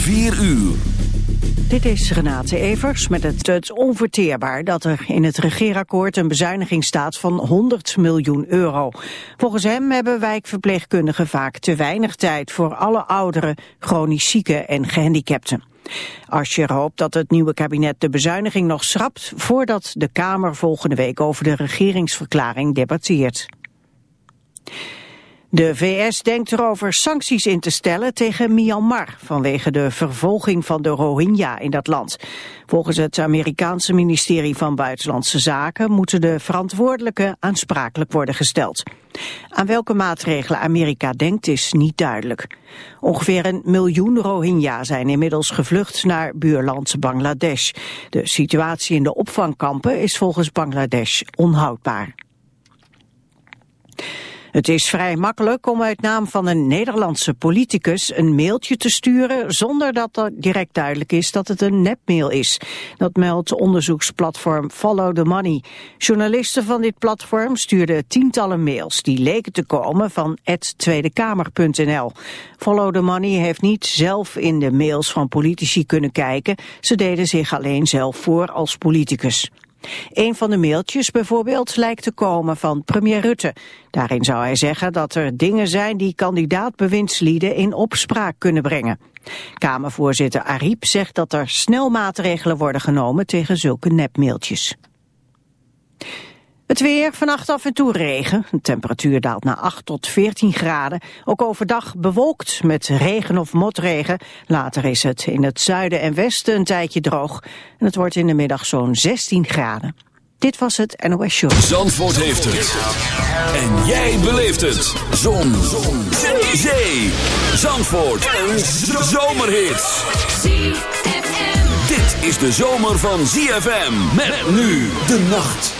4 uur. Dit is Renate Evers met het, onverteerbaar dat er in het regeerakkoord een bezuiniging staat van 100 miljoen euro. Volgens hem hebben wijkverpleegkundigen vaak te weinig tijd voor alle ouderen, chronisch zieken en gehandicapten. Asscher hoopt dat het nieuwe kabinet de bezuiniging nog schrapt voordat de Kamer volgende week over de regeringsverklaring debatteert. De VS denkt erover sancties in te stellen tegen Myanmar vanwege de vervolging van de Rohingya in dat land. Volgens het Amerikaanse ministerie van Buitenlandse Zaken moeten de verantwoordelijken aansprakelijk worden gesteld. Aan welke maatregelen Amerika denkt is niet duidelijk. Ongeveer een miljoen Rohingya zijn inmiddels gevlucht naar buurland Bangladesh. De situatie in de opvangkampen is volgens Bangladesh onhoudbaar. Het is vrij makkelijk om uit naam van een Nederlandse politicus een mailtje te sturen zonder dat er direct duidelijk is dat het een nepmail is. Dat meldt onderzoeksplatform Follow the Money. Journalisten van dit platform stuurden tientallen mails die leken te komen van tweedekamer.nl. Follow the Money heeft niet zelf in de mails van politici kunnen kijken. Ze deden zich alleen zelf voor als politicus. Een van de mailtjes bijvoorbeeld lijkt te komen van premier Rutte. Daarin zou hij zeggen dat er dingen zijn die kandidaat-bewindslieden in opspraak kunnen brengen. Kamervoorzitter Ariep zegt dat er snel maatregelen worden genomen tegen zulke nepmailtjes. Het weer, vannacht af en toe regen. De temperatuur daalt naar 8 tot 14 graden. Ook overdag bewolkt met regen of motregen. Later is het in het zuiden en westen een tijdje droog. En het wordt in de middag zo'n 16 graden. Dit was het NOS Show. Zandvoort heeft het. En jij beleeft het. Zon. Zon. Zee. Zandvoort. Een zomerhit. Dit is de zomer van ZFM. Met nu de nacht.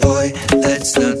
it's not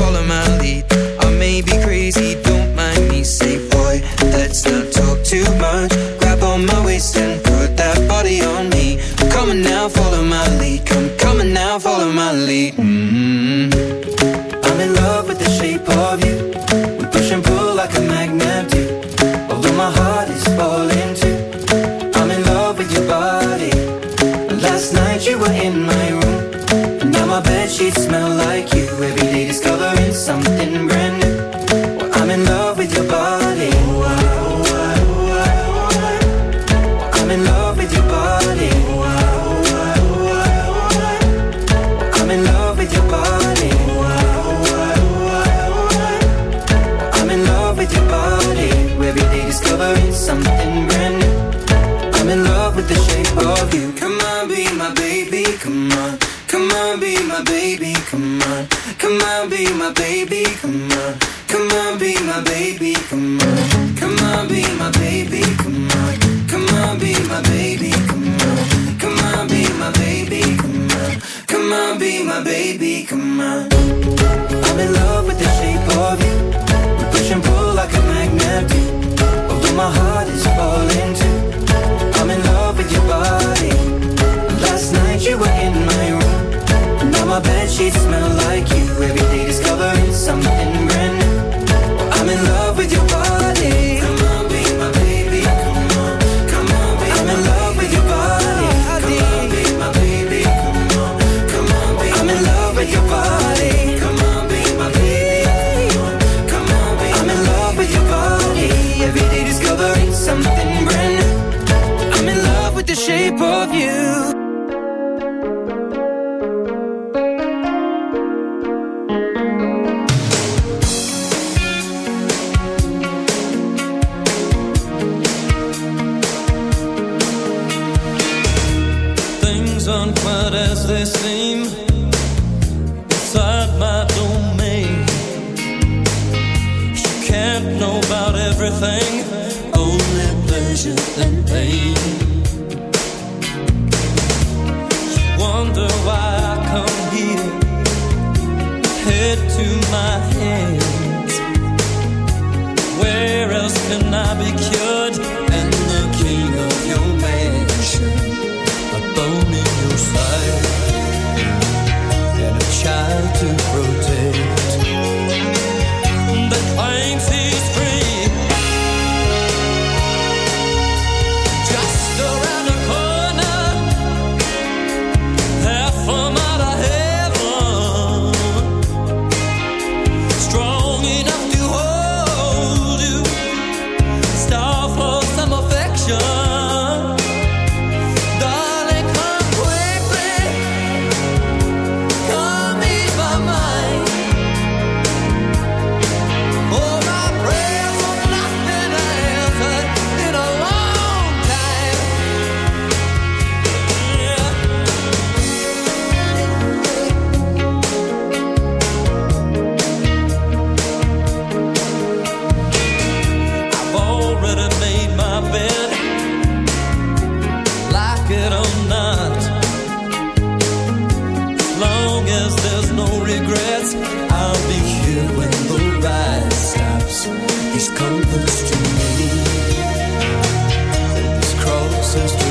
I'll be here when the ride stops. To me. He's closest to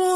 You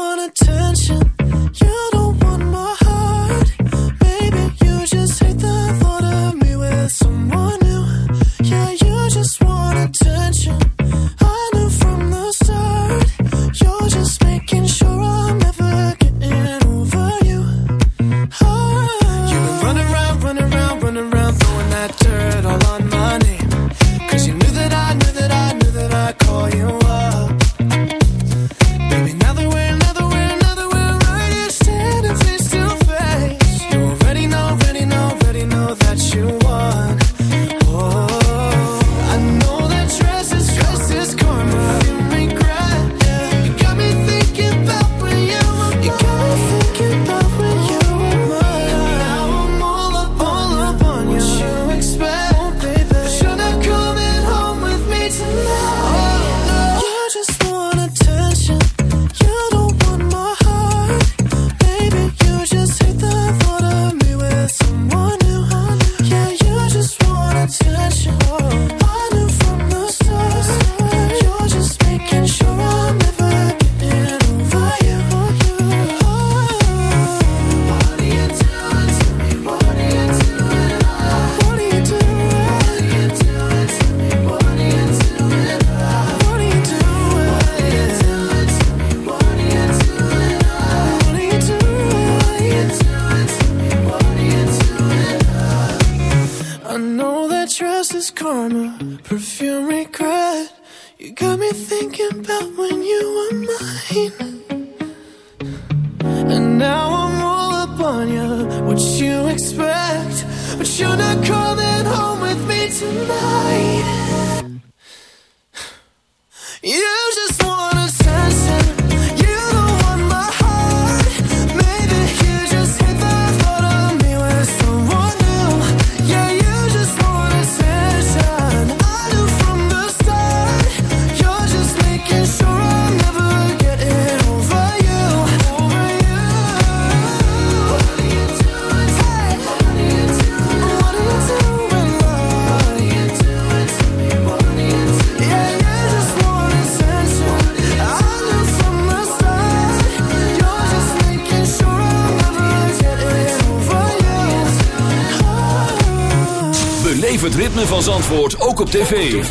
Zandvoort ook op tv.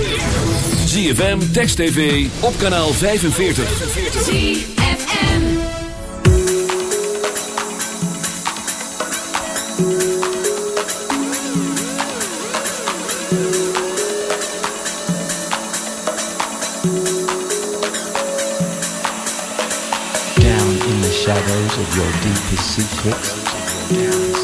ZFM, Text TV, op kanaal 45. ZFM shadows of your deepest.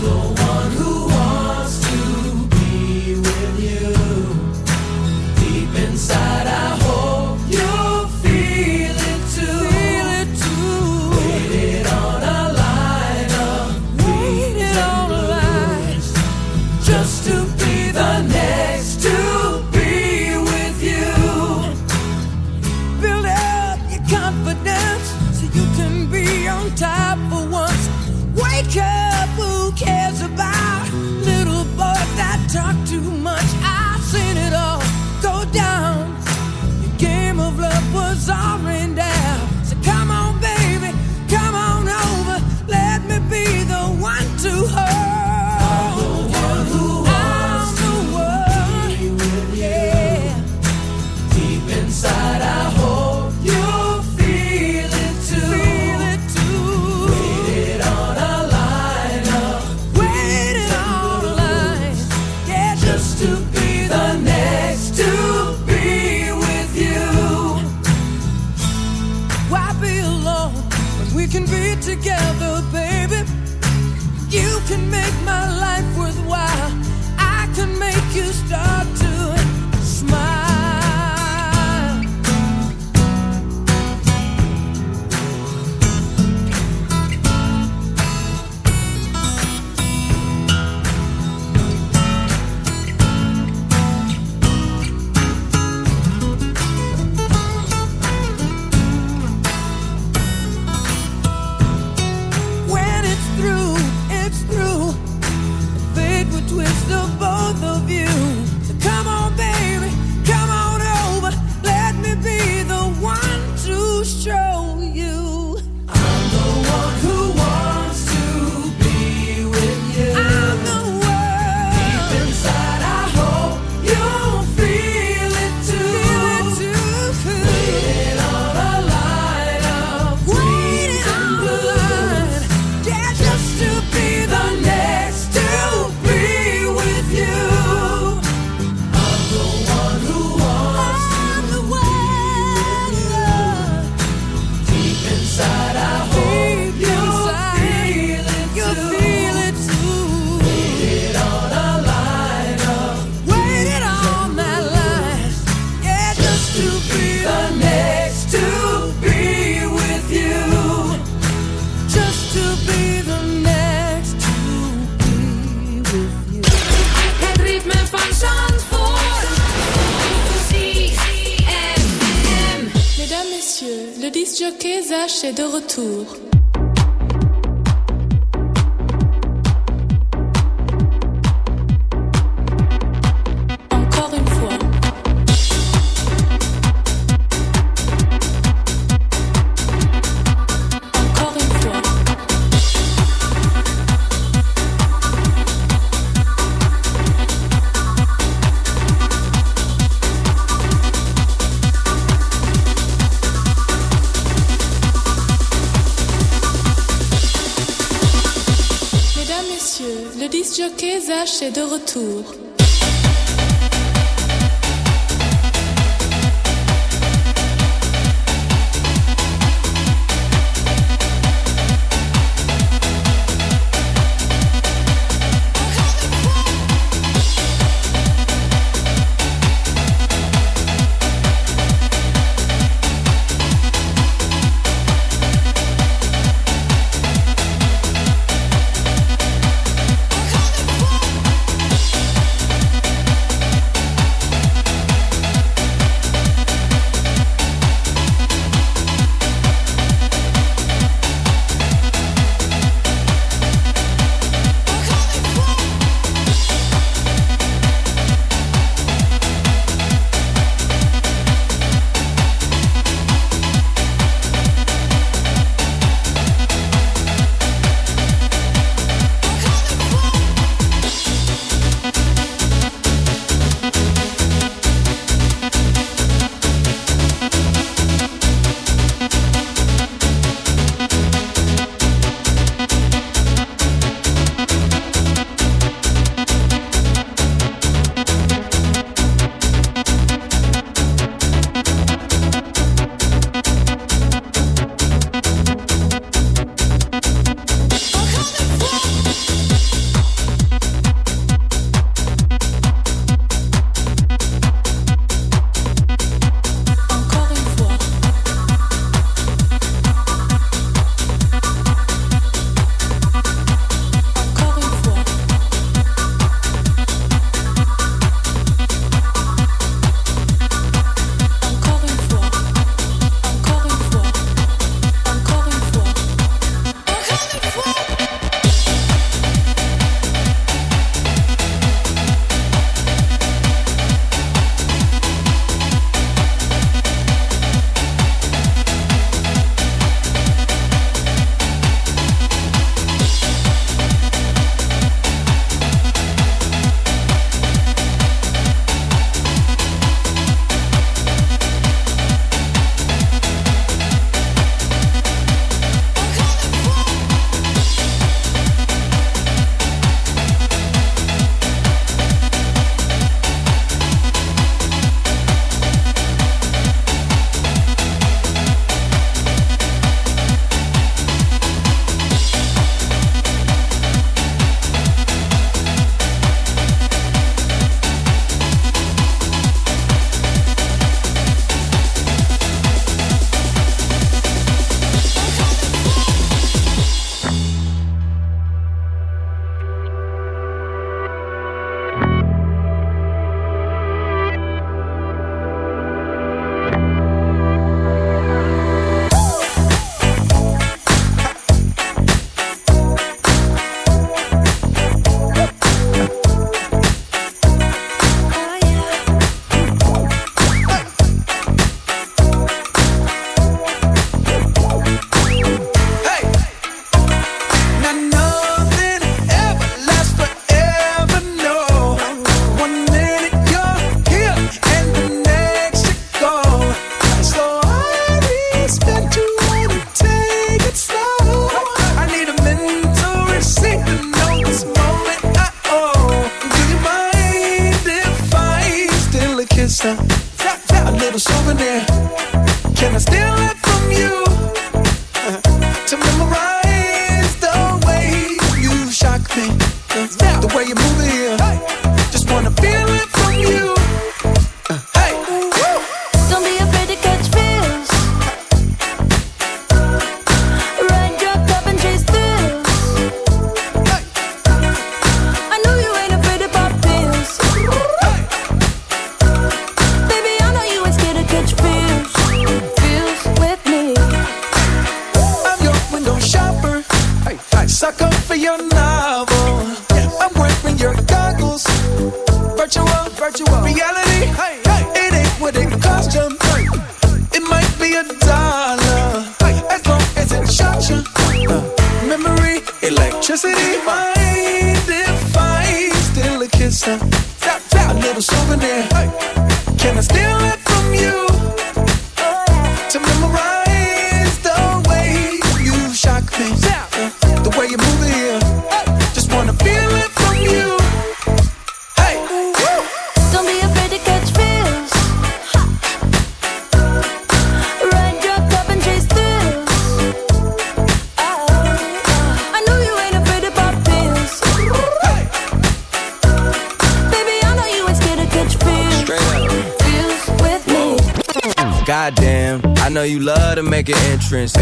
Poison Zach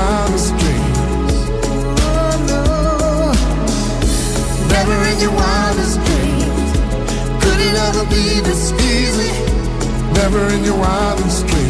dreams. Oh, no. Never in your wildest dreams. Could it ever be this easy? Never in your wildest dreams.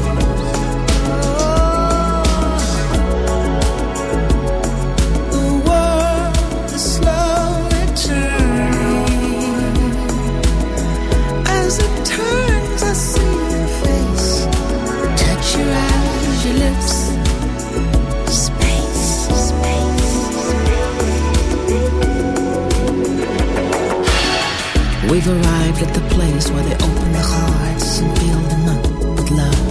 place where they open their hearts and fill them up with love.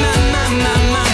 My, my, my, my,